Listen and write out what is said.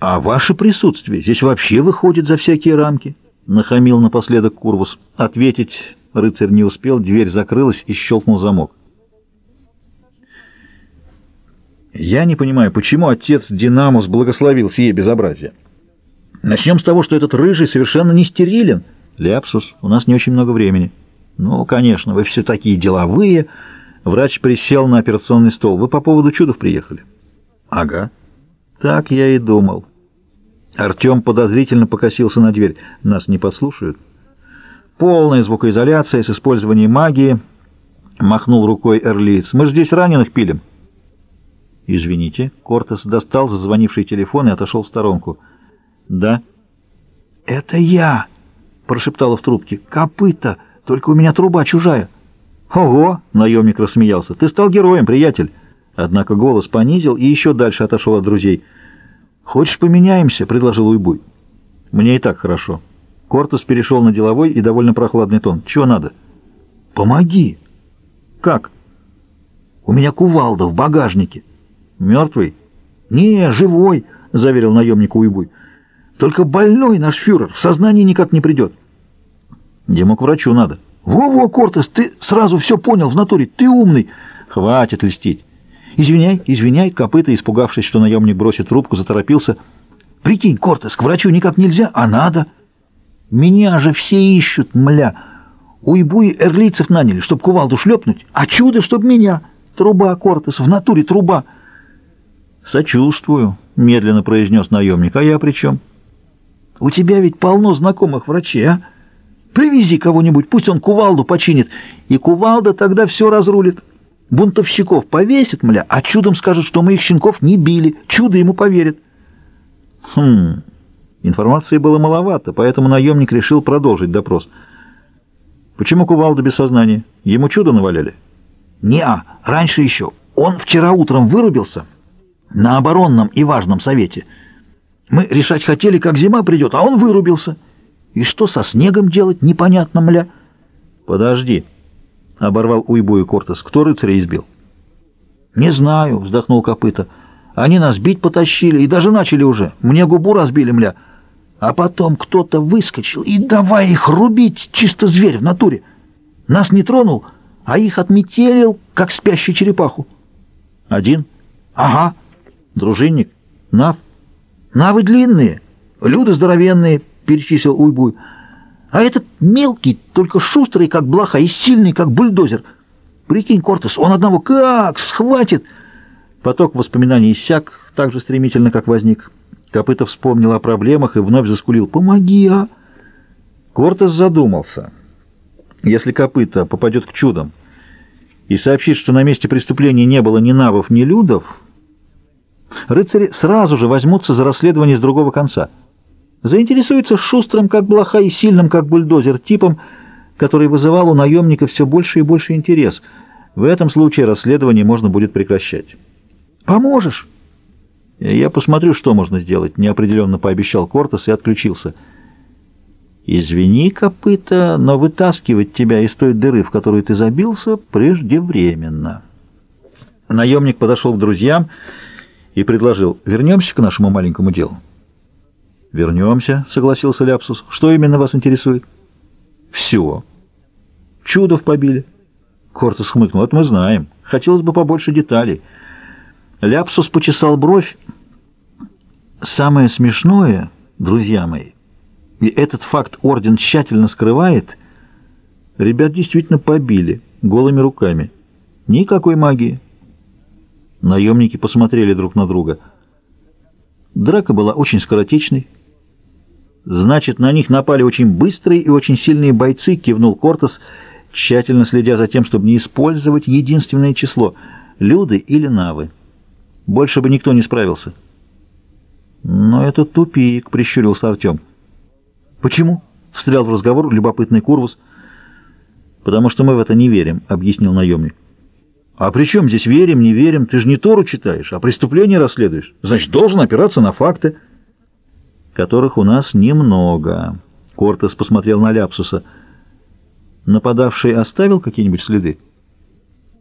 А ваше присутствие здесь вообще выходит за всякие рамки, нахамил напоследок Курвус. Ответить рыцарь не успел, дверь закрылась и щелкнул замок. Я не понимаю, почему отец Динамус благословил сие безобразие. Начнем с того, что этот рыжий совершенно не стерилен. Ляпсус, у нас не очень много времени. Ну, конечно, вы все такие деловые. Врач присел на операционный стол. Вы по поводу чудов приехали? Ага. Так я и думал. Артем подозрительно покосился на дверь. Нас не подслушают. Полная звукоизоляция с использованием магии. Махнул рукой Эрлиц. Мы же здесь раненых пилим. Извините. Кортес достал зазвонивший телефон и отошел в сторонку. Да. Это я, прошептала в трубке. Копыта, только у меня труба чужая. Ого, наемник рассмеялся. Ты стал героем, приятель. Однако голос понизил и еще дальше отошел от друзей. «Хочешь, поменяемся?» — предложил Уйбуй. «Мне и так хорошо». Кортус перешел на деловой и довольно прохладный тон. «Чего надо?» «Помоги!» «Как?» «У меня кувалда в багажнике». «Мертвый?» «Не, живой», — заверил наемник Уйбуй. «Только больной наш фюрер в сознание никак не придет». «Ему к врачу надо». «Во-во, Кортес, ты сразу все понял в натуре, ты умный». «Хватит льстить». «Извиняй, извиняй!» Копыта, испугавшись, что наемник бросит трубку, заторопился. «Прикинь, Кортес, к врачу никак нельзя, а надо!» «Меня же все ищут, мля! Уйбуи эрлийцев наняли, чтоб кувалду шлепнуть, а чудо, чтоб меня! Труба, Кортес, в натуре труба!» «Сочувствую», — медленно произнес наемник. «А я при чем?» «У тебя ведь полно знакомых врачей, а? Привези кого-нибудь, пусть он кувалду починит, и кувалда тогда все разрулит». Бунтовщиков повесит, мля, а чудом скажет, что мы их щенков не били. Чудо ему поверит. Хм, информации было маловато, поэтому наемник решил продолжить допрос. Почему кувалда без сознания? Ему чудо наваляли? Не-а, раньше еще. Он вчера утром вырубился на оборонном и важном совете. Мы решать хотели, как зима придет, а он вырубился. И что со снегом делать, непонятно, мля. Подожди. — оборвал Уйбу и Кортес. «Кто рыцаря избил?» «Не знаю», — вздохнул копыта. «Они нас бить потащили и даже начали уже. Мне губу разбили, мля. А потом кто-то выскочил и давай их рубить, чисто зверь в натуре. Нас не тронул, а их отметелил, как спящую черепаху». «Один?» «Ага». «Дружинник? Нав?» «Навы длинные, люды здоровенные», — перечислил Уйбуй. А этот мелкий, только шустрый, как блоха, и сильный, как бульдозер. Прикинь, Кортес, он одного как схватит. Поток воспоминаний иссяк так же стремительно, как возник. Копыта вспомнил о проблемах и вновь заскулил. «Помоги, а!» Кортес задумался. Если Копыта попадет к чудам и сообщит, что на месте преступления не было ни навов, ни людов, рыцари сразу же возьмутся за расследование с другого конца — заинтересуется шустрым, как блоха, и сильным, как бульдозер, типом, который вызывал у наемника все больше и больше интерес. В этом случае расследование можно будет прекращать. «Поможешь?» «Я посмотрю, что можно сделать», — неопределенно пообещал Кортес и отключился. «Извини, копыта, но вытаскивать тебя из той дыры, в которую ты забился, преждевременно». Наемник подошел к друзьям и предложил, «Вернемся к нашему маленькому делу». «Вернемся», — согласился Ляпсус. «Что именно вас интересует?» «Все. Чудов побили». Кортес хмыкнул. «Это мы знаем. Хотелось бы побольше деталей». Ляпсус почесал бровь. «Самое смешное, друзья мои, и этот факт Орден тщательно скрывает, ребят действительно побили голыми руками. Никакой магии». Наемники посмотрели друг на друга. Драка была очень скоротечной. Значит, на них напали очень быстрые и очень сильные бойцы, кивнул Кортес, тщательно следя за тем, чтобы не использовать единственное число — люды или навы. Больше бы никто не справился. Но это тупик, прищурился Артем. Почему? Встрял в разговор любопытный Курвус. Потому что мы в это не верим, объяснил наемник. А при чем здесь верим, не верим? Ты же не Тору читаешь, а преступление расследуешь. Значит, должен опираться на факты которых у нас немного. Кортес посмотрел на Ляпсуса. Нападавший оставил какие-нибудь следы?